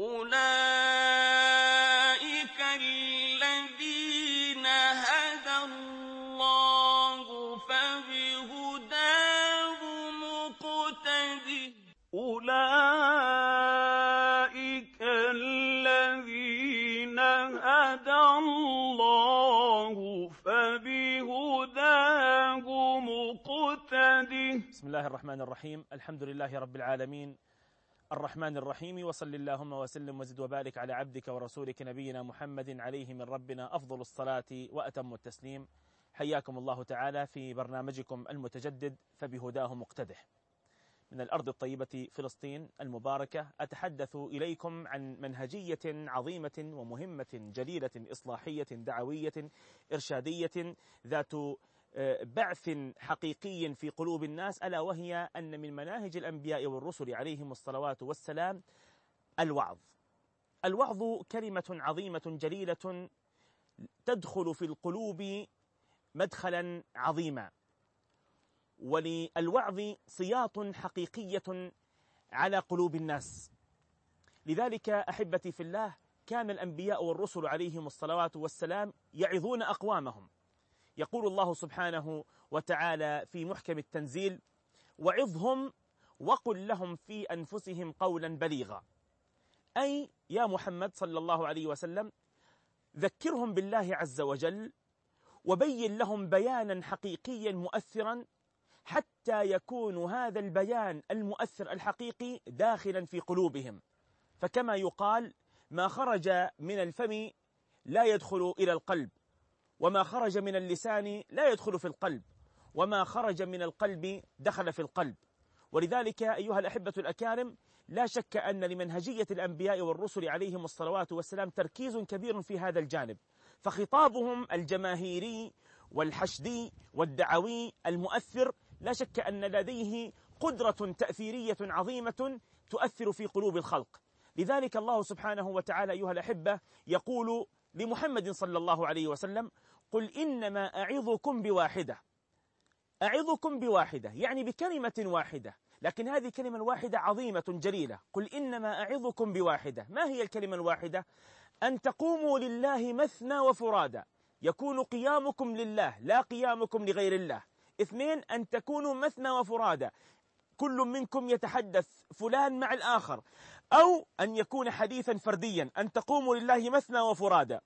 أولئك الذين هدى الله فبهداه مقتده أولئك الذين هدى الله فبهداه مقتده بسم الله الرحمن الرحيم. الحمد لله رب العالمين. الرحمن الرحيم وصل اللهم وسلم وزد وبارك على عبدك ورسولك نبينا محمد عليه من ربنا أفضل الصلاة وأتم التسليم. حياكم الله تعالى في برنامجكم المتجدد فبهداه مقتدح من الأرض الطيبة فلسطين المباركة أتحدث إليكم عن منهجية عظيمة ومهمة جليلة إصلاحية دعوية إرشادية ذات بعث حقيقي في قلوب الناس ألا وهي أن من مناهج الأنبياء والرسل عليهم الصلوات والسلام الوعظ. الوعظ كلمة عظيمة جليلة تدخل في القلوب مدخلا عظيما. وللوعظ صياط حقيقية على قلوب الناس. لذلك أحبتي في الله كان الأنبياء والرسل عليهم الصلوات والسلام يعظون أقوامهم. يقول الله سبحانه وتعالى في محكم التنزيل وعظهم وقل لهم في أنفسهم قولا بليغا. أي يا محمد صلى الله عليه وسلم ذكرهم بالله عز وجل وبين لهم بيانا حقيقيا مؤثرا حتى يكون هذا البيان المؤثر الحقيقي داخلا في قلوبهم. فكما يقال ما خرج من الفم لا يدخل إلى القلب. وما خرج من اللسان لا يدخل في القلب وما خرج من القلب دخل في القلب. ولذلك أيها الأحبة الأكارم لا شك أن لمنهجية الأنبياء والرسل عليهم الصلوات والسلام تركيز كبير في هذا الجانب. فخطابهم الجماهيري والحشدي والدعوي المؤثر لا شك أن لديه قدرة تأثيرية عظيمة تؤثر في قلوب الخلق. لذلك الله سبحانه وتعالى أيها الأحبة يقول لمحمد صلى الله عليه وسلم قل إنما أعظكم بواحدة. أعظكم بواحدة يعني بكلمة واحدة. لكن هذه كلمة واحدة عظيمة جليلة. قل إنما أعظكم بواحدة. ما هي الكلمة الواحدة؟ أن تقوموا لله مثنى وفرادا يكون قيامكم لله لا قيامكم لغير الله. اثنين أن تكونوا مثنى وفرادا كل منكم يتحدث فلان مع الآخر أو أن يكون حديثا فرديا أن تقوموا لله مثنى وفرادا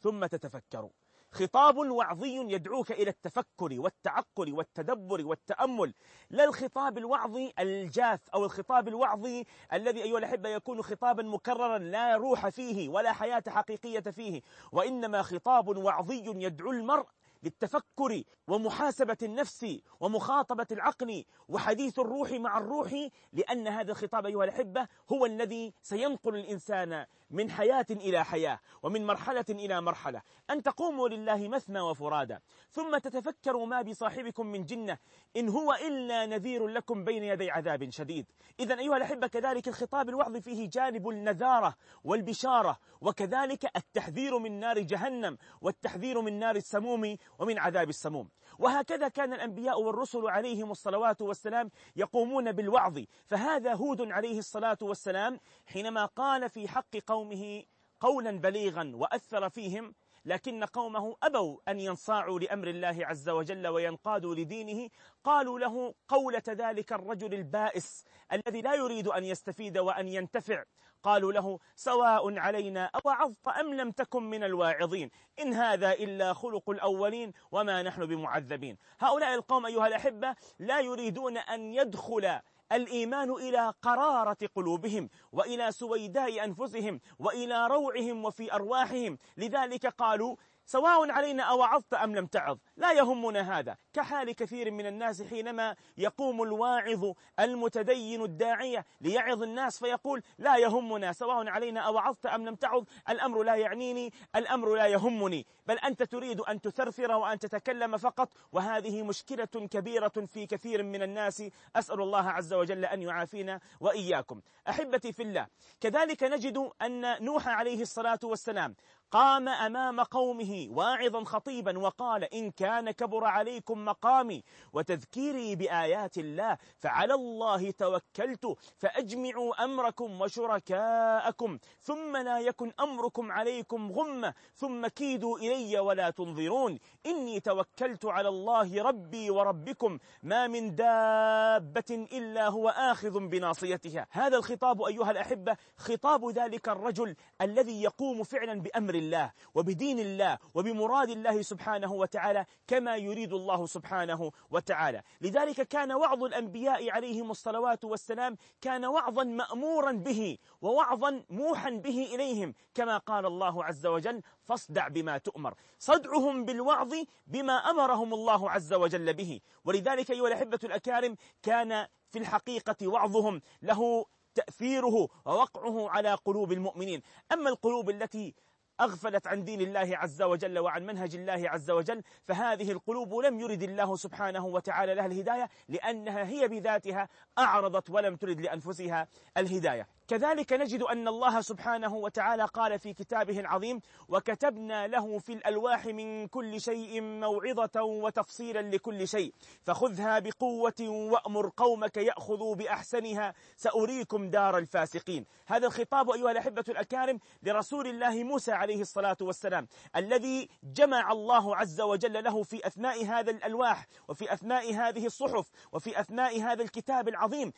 ثم تتفكروا خطاب وعظي يدعوك إلى التفكر والتعقل والتدبر والتأمل. لا الخطاب الوعظي الجاف أو الخطاب الوعظي الذي أيها الأحبة يكون خطابا مكررا لا روح فيه ولا حياة حقيقية فيه. وإنما خطاب وعظي يدعو المرء للتفكر ومحاسبة النفس ومخاطبة العقل وحديث الروح مع الروح لأن هذا الخطاب أيها الأحبة هو الذي سينقل الإنسان من حياة إلى حياة ومن مرحلة إلى مرحلة. أن تقوموا لله مثنى وفرادا ثم تتفكروا ما بصاحبكم من جنة إن هو إلا نذير لكم بين يدي عذاب شديد. إذا أيها الأحبة كذلك الخطاب الوعظ فيه جانب النذارة والبشارة وكذلك التحذير من نار جهنم والتحذير من نار السموم ومن عذاب السموم. وهكذا كان الأنبياء والرسل عليهم الصلوات والسلام يقومون بالوعظ. فهذا هود عليه الصلاة والسلام حينما قال في حق قومه قولا بليغا وأثر فيهم لكن قومه أبوا أن ينصاعوا لأمر الله عز وجل وينقادوا لدينه قالوا له قولة ذلك الرجل البائس الذي لا يريد أن يستفيد وأن ينتفع. قالوا له سواء علينا أوعظت أم لم تكن من الواعظين. إن هذا إلا خلق الأولين وما نحن بمعذبين. هؤلاء القوم أيها الأحبة لا يريدون أن يدخل الإيمان إلى قرارة قلوبهم وإلى سويداء أنفسهم وإلى روعهم وفي أرواحهم. لذلك قالوا سواء علينا أوعظت أم لم تعظ. لا يهمنا هذا. كحال كثير من الناس حينما يقوم الواعظ المتدين الداعية ليعظ الناس فيقول لا يهمنا. سواء علينا أوعظت أم لم تعظ الأمر لا يعنيني الأمر لا يهمني. بل أنت تريد أن تثرثر وأن تتكلم فقط. وهذه مشكلة كبيرة في كثير من الناس. أسأل الله عز وجل أن يعافينا وإياكم. أحبتي في الله كذلك نجد أن نوح عليه الصلاة والسلام قام أمام قومه واعظا خطيبا وقال إن كان كبر عليكم مقامي وتذكيري بآيات الله فعلى الله توكلت فأجمعوا أمركم وشركاءكم ثم لا يكن أمركم عليكم غمة ثم كيدوا إلي ولا تنظرون إني توكلت على الله ربي وربكم ما من دابة إلا هو آخذ بناصيتها. هذا الخطاب أيها الأحبة خطاب ذلك الرجل الذي يقوم فعلا بأمر الله وبدين الله وبمراد الله سبحانه وتعالى كما يريد الله سبحانه وتعالى. لذلك كان وعظ الأنبياء عليهم الصلوات والسلام كان وعظا مأمورا به ووعظا موحا به إليهم كما قال الله عز وجل فاصدع بما تؤمر صدعهم بالوعظ بما أمرهم الله عز وجل به. ولذلك أيها الأحبة الأكارم كان في الحقيقة وعظهم له تأثيره ووقعه على قلوب المؤمنين. أما القلوب التي أغفلت عن دين الله عز وجل وعن منهج الله عز وجل فهذه القلوب لم يرد الله سبحانه وتعالى لها الهداية لأنها هي بذاتها أعرضت ولم ترد لأنفسها الهداية. كذلك نجد أن الله سبحانه وتعالى قال في كتابه العظيم وكتبنا له في الألواح من كل شيء موعظة وتفصيلا لكل شيء فخذها بقوة وأمر قومك يأخذوا بأحسنها سأريكم دار الفاسقين. هذا الخطاب أيها الأحبة الأكارم لرسول الله موسى عليه الصلاة والسلام الذي جمع الله عز وجل له في أثناء هذا الألواح وفي أثناء هذه الصحف وفي أثناء هذا الكتاب العظيم.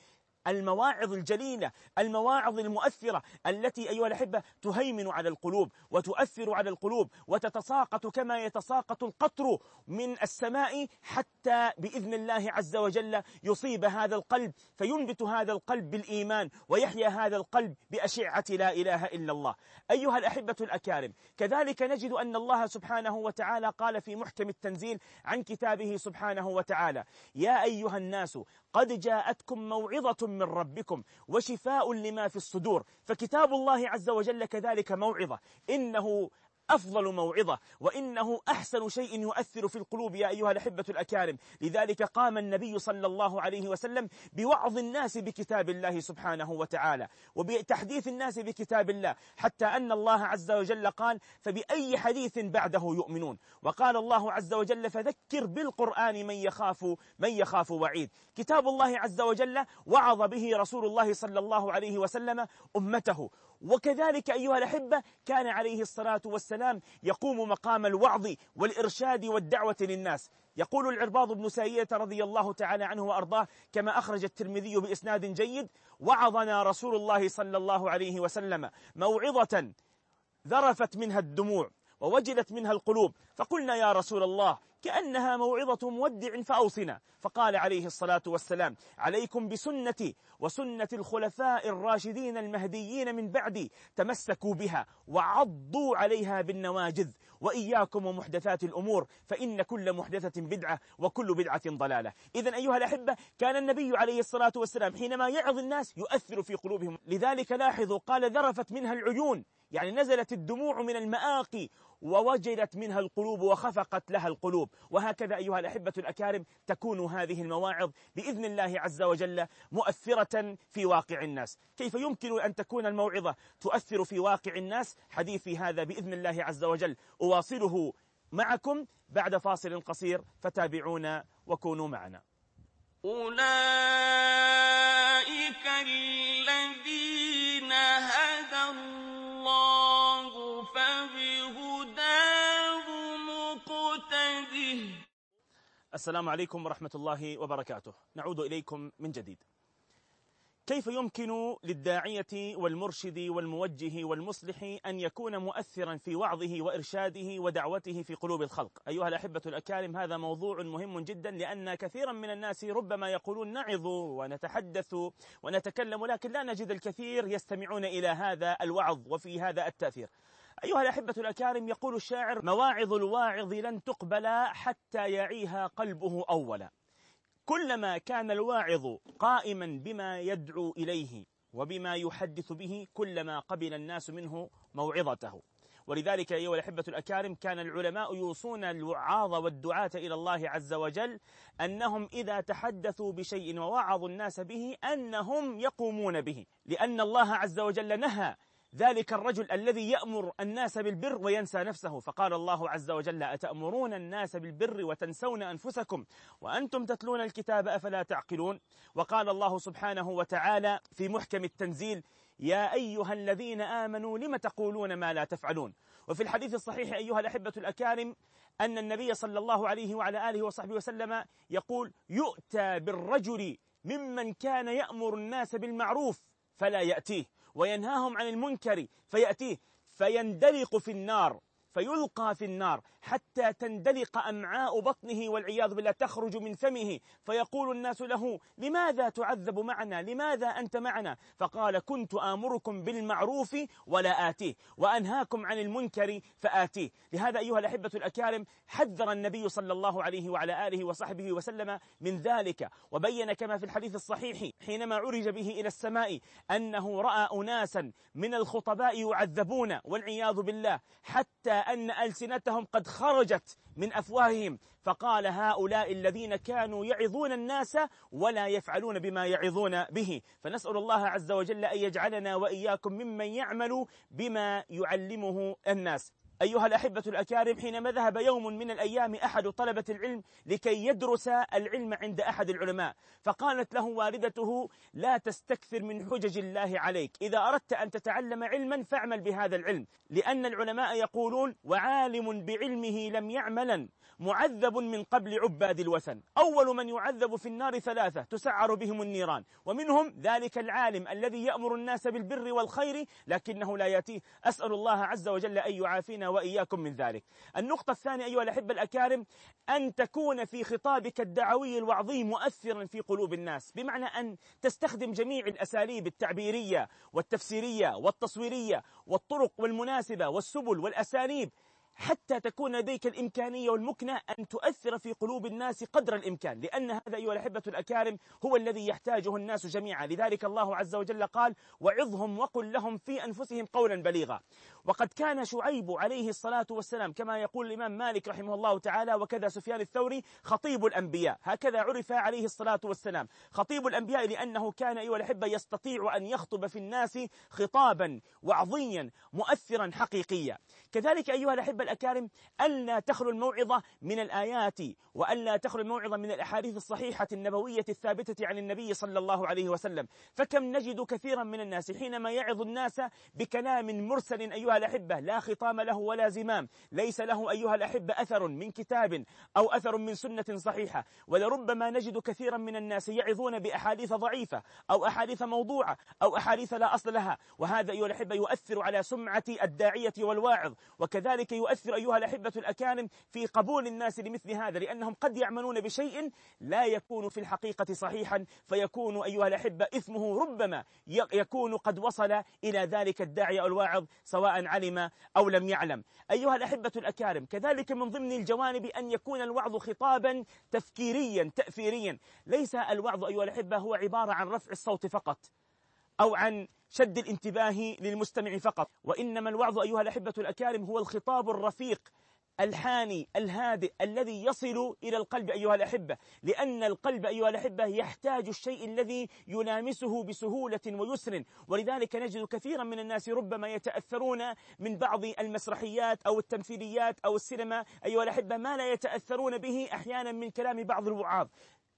المواعظ الجليلة المواعظ المؤثرة التي أيها الأحبة تهيمن على القلوب وتؤثر على القلوب وتتساقط كما يتساقط القطر من السماء حتى بإذن الله عز وجل يصيب هذا القلب فينبت هذا القلب بالإيمان ويحيا هذا القلب بأشعة لا إله إلا الله. أيها الأحبة الأكارم كذلك نجد أن الله سبحانه وتعالى قال في محكم التنزيل عن كتابه سبحانه وتعالى يا أيها الناس قد جاءتكم موعظة من ربكم وشفاء لما في الصدور. فكتاب الله عز وجل كذلك موعظة. إنه أفضل موعظة وإنه أحسن شيء يؤثر في القلوب يا أيها الأحبة الأكارم. لذلك قام النبي صلى الله عليه وسلم بوعظ الناس بكتاب الله سبحانه وتعالى وبتحديث الناس بكتاب الله حتى أن الله عز وجل قال فبأي حديث بعده يؤمنون؟ وقال الله عز وجل فذكر بالقرآن من يخاف من يخاف وعيد. كتاب الله عز وجل وعظ به رسول الله صلى الله عليه وسلم أمته. وكذلك أيها الأحبة كان عليه الصلاة والسلام يقوم مقام الوعظ والإرشاد والدعوة للناس. يقول العرباض بن سائية رضي الله تعالى عنه وأرضاه كما أخرج الترمذي بإسناد جيد وعظنا رسول الله صلى الله عليه وسلم موعظة ذرفت منها الدموع. ووجلت منها القلوب. فقلنا يا رسول الله كأنها موعظة مودع فأوصنا. فقال عليه الصلاة والسلام عليكم بسنتي وسنة الخلفاء الراشدين المهديين من بعدي تمسكوا بها وعضوا عليها بالنواجذ وإياكم ومحدثات الأمور فإن كل محدثة بدعة وكل بدعة ضلالة. إذا أيها الأحبة كان النبي عليه الصلاة والسلام حينما يعظ الناس يؤثر في قلوبهم. لذلك لاحظوا قال ذرفت منها العيون. يعني نزلت الدموع من المآقي ووجلت منها القلوب وخفقت لها القلوب. وهكذا أيها الأحبة الأكارم تكون هذه المواعظ بإذن الله عز وجل مؤثرة في واقع الناس. كيف يمكن أن تكون الموعظة تؤثر في واقع الناس؟ حديثي هذا بإذن الله عز وجل. أواصله معكم بعد فاصل قصير فتابعونا وكونوا معنا. أولئك السلام عليكم ورحمة الله وبركاته. نعود إليكم من جديد. كيف يمكن للداعية والمرشد والموجه والمصلح أن يكون مؤثرا في وعظه وإرشاده ودعوته في قلوب الخلق؟ أيها الأحبة الأكارم هذا موضوع مهم جدا لأن كثيرا من الناس ربما يقولون نعظ ونتحدث ونتكلم لكن لا نجد الكثير يستمعون إلى هذا الوعظ وفي هذا التأثير. أيها الأحبة الأكارم يقول الشاعر مواعظ الواعظ لن تقبل حتى يعيها قلبه أولا. كلما كان الواعظ قائما بما يدعو إليه وبما يحدث به كلما قبل الناس منه موعظته. ولذلك أيها الأحبة الأكارم كان العلماء يوصون الوعاظ والدعاة إلى الله عز وجل أنهم إذا تحدثوا بشيء ووعظوا الناس به أنهم يقومون به لأن الله عز وجل نهى ذلك الرجل الذي يأمر الناس بالبر وينسى نفسه. فقال الله عز وجل أتأمرون الناس بالبر وتنسون أنفسكم وأنتم تتلون الكتاب أفلا تعقلون؟ وقال الله سبحانه وتعالى في محكم التنزيل يا أيها الذين آمنوا لم تقولون ما لا تفعلون؟ وفي الحديث الصحيح أيها الأحبة الأكارم أن النبي صلى الله عليه وعلى آله وصحبه وسلم يقول يؤتى بالرجل ممن كان يأمر الناس بالمعروف فلا يأتيه. وينهاهم عن المنكر فيأتيه فيندلق في النار. فيلقى في النار حتى تندلق أمعاء بطنه والعياذ بالله تخرج من فمه. فيقول الناس له لماذا تعذب معنا؟ لماذا أنت معنا؟ فقال كنت آمركم بالمعروف ولا آتيه وأنهاكم عن المنكر فآتيه. لهذا أيها الأحبة الأكارم حذر النبي صلى الله عليه وعلى آله وصحبه وسلم من ذلك. وبين كما في الحديث الصحيح حينما عرج به إلى السماء أنه رأى أناسا من الخطباء يعذبون والعياذ بالله حتى أن ألسنتهم قد خرجت من أفواههم. فقال هؤلاء الذين كانوا يعظون الناس ولا يفعلون بما يعظون به. فنسأل الله عز وجل أن يجعلنا وإياكم ممن يعمل بما يعلمه الناس. أيها الأحبة الأكارم حينما ذهب يوم من الأيام أحد طلبة العلم لكي يدرس العلم عند أحد العلماء فقالت له والدته لا تستكثر من حجج الله عليك. إذا أردت أن تتعلم علما فاعمل بهذا العلم. لأن العلماء يقولون وعالم بعلمه لم يعملا معذب من قبل عباد الوثن. أول من يعذب في النار ثلاثة تسعر بهم النيران. ومنهم ذلك العالم الذي يأمر الناس بالبر والخير لكنه لا يأتيه. أسأل الله عز وجل أن يعافينا وإياكم من ذلك. النقطة الثانية أيها الأحبة الأكارم أن تكون في خطابك الدعوي الوعظي مؤثرا في قلوب الناس بمعنى أن تستخدم جميع الأساليب التعبيرية والتفسيرية والتصويرية والطرق والمناسبة والسبل والأساليب حتى تكون لديك الإمكانية والمكنة أن تؤثر في قلوب الناس قدر الإمكان. لأن هذا أيها الأحبة الأكارم هو الذي يحتاجه الناس جميعا. لذلك الله عز وجل قال وعظهم وقل لهم في أنفسهم قولا بليغا. وقد كان شعيب عليه الصلاة والسلام كما يقول الإمام مالك رحمه الله تعالى وكذا سفيان الثوري خطيب الأنبياء. هكذا عرف عليه الصلاة والسلام. خطيب الأنبياء لأنه كان أيها الأحبة يستطيع أن يخطب في الناس خطابا وعظيا مؤثرا حقيقيا. كذلك أيها الأحبة الأكارم ألا تخلو الموعظة من الآيات وألا تخلو الموعظة من الأحاديث الصحيحة النبوية الثابتة عن النبي صلى الله عليه وسلم. فكم نجد كثيرا من الناس حينما يعظ الناس بكلام مرسل أيها الأحبة لا خطام له ولا زمام. ليس له أيها الأحبة أثر من كتاب أو أثر من سنة صحيحة. ولربما نجد كثيرا من الناس يعظون بأحاديث ضعيفة أو أحاديث موضوعة أو أحاديث لا أصل لها. وهذا أيها الأحبة يؤثر على سمعة الداعية والواعظ وكذلك يؤثر أيها الأحبة الأكارم في قبول الناس لمثل هذا لأنهم قد يعملون بشيء لا يكون في الحقيقة صحيحا. فيكون أيها الأحبة إثمه ربما يكون قد وصل إلى ذلك الداعي أو الواعظ سواء علم أو لم يعلم. أيها الأحبة الأكارم كذلك من ضمن الجوانب أن يكون الوعظ خطابا تفكيريا تأثيريا. ليس الوعظ أيها الأحبة هو عبارة عن رفع الصوت فقط أو عن شد الانتباه للمستمع فقط. وإنما الوعظ أيها الأحبة الأكارم هو الخطاب الرفيق الحاني الهادئ الذي يصل إلى القلب أيها الأحبة لأن القلب أيها الأحبة يحتاج الشيء الذي يلامسه بسهولة ويسر. ولذلك نجد كثيرا من الناس ربما يتأثرون من بعض المسرحيات أو التمثيليات أو السينما أيها الأحبة ما لا يتأثرون به أحيانا من كلام بعض الوعاظ.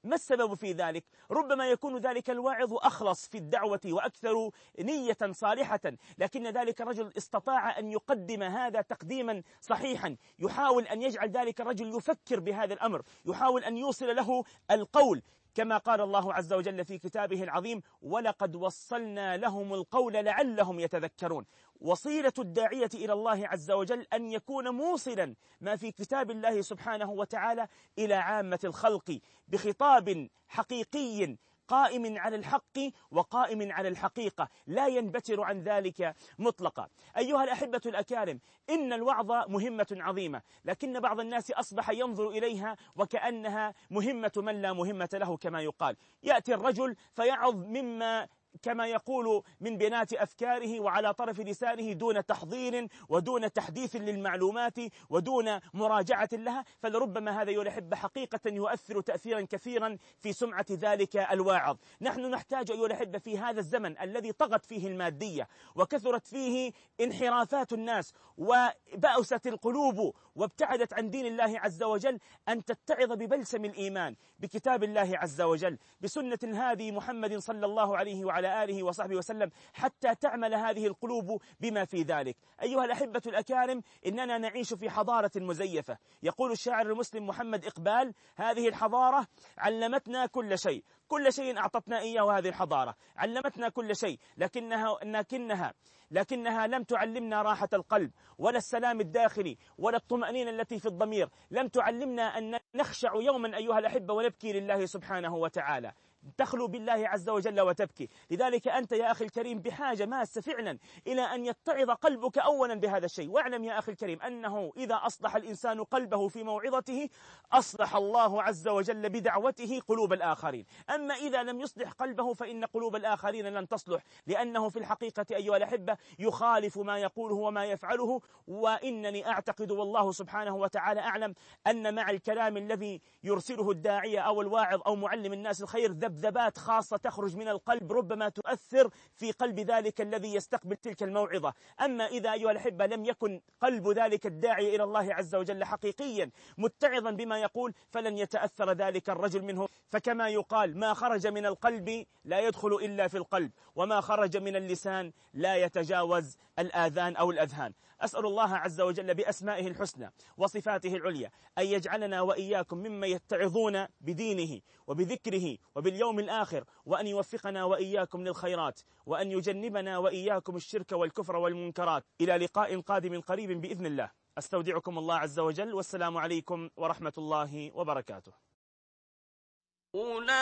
ما السبب في ذلك؟ ربما يكون ذلك الواعظ أخلص في الدعوة وأكثر نية صالحة لكن ذلك الرجل استطاع أن يقدم هذا تقديما صحيحا يحاول أن يجعل ذلك الرجل يفكر بهذا الأمر يحاول أن يوصل له القول كما قال الله عز وجل في كتابه العظيم ولقد وصلنا لهم القول لعلهم يتذكرون وصيلة الداعية إلى الله عز وجل أن يكون موصلا ما في كتاب الله سبحانه وتعالى إلى عامة الخلق بخطاب حقيقي قائم على الحق وقائم على الحقيقة. لا ينبتر عن ذلك مطلقا. أيها الأحبة الأكارم إن الوعظ مهمة عظيمة لكن بعض الناس أصبح ينظر إليها وكأنها مهمة من لا مهمة له كما يقال. يأتي الرجل فيعظ مما كما يقول من بنات أفكاره وعلى طرف لسانه دون تحضير ودون تحديث للمعلومات ودون مراجعة لها فلربما هذا الأحبة حقيقة يؤثر تأثيرا كثيرا في سمعة ذلك الواعظ. نحن نحتاج أيها الأحبة في هذا الزمن الذي طغت فيه المادية وكثرت فيه انحرافات الناس وبأست القلوب وابتعدت عن دين الله عز وجل أن تتعظ ببلسم الإيمان بكتاب الله عز وجل بسنة هذه محمد صلى الله عليه وعلى آله وصحبه وسلم حتى تعمل هذه القلوب بما في ذلك. أيها الأحبة الأكارم إننا نعيش في حضارة مزيفة. يقول الشاعر المسلم محمد إقبال هذه الحضارة علمتنا كل شيء. كل شيء أعطتنا إياه هذه الحضارة. علمتنا كل شيء. لكنها, لكنها لكنها لم تعلمنا راحة القلب ولا السلام الداخلي ولا الطمأنينة التي في الضمير. لم تعلمنا أن نخشع يوما أيها الأحبة ونبكي لله سبحانه وتعالى. تخلو بالله عز وجل وتبكي. لذلك أنت يا أخي الكريم بحاجة ماسة فعلا إلى أن يتعظ قلبك أولا بهذا الشيء. واعلم يا أخي الكريم أنه إذا أصلح الإنسان قلبه في موعظته أصلح الله عز وجل بدعوته قلوب الآخرين. أما إذا لم يصلح قلبه فإن قلوب الآخرين لن تصلح لأنه في الحقيقة أيها الأحبة يخالف ما يقوله وما يفعله. وإنني أعتقد والله سبحانه وتعالى أعلم أن مع الكلام الذي يرسله الداعية أو الواعظ أو معلم الناس الخير ذبذبات خاصة تخرج من القلب ربما تؤثر في قلب ذلك الذي يستقبل تلك الموعظة. أما إذا أيها الأحبة لم يكن قلب ذلك الداعي إلى الله عز وجل حقيقيا متعظا بما يقول فلن يتأثر ذلك الرجل منه. فكما يقال ما خرج من القلب لا يدخل إلا في القلب وما خرج من اللسان لا يتجاوز الآذان أو الأذهان. أسأل الله عز وجل بأسمائه الحسنى وصفاته العليا أن يجعلنا وإياكم ممن يتعظون بدينه وبذكره وباليوم الآخر وأن يوفقنا وإياكم للخيرات وأن يجنبنا وإياكم الشرك والكفر والمنكرات. إلى لقاء قادم قريب بإذن الله. أستودعكم الله عز وجل. والسلام عليكم ورحمة الله وبركاته. أولئك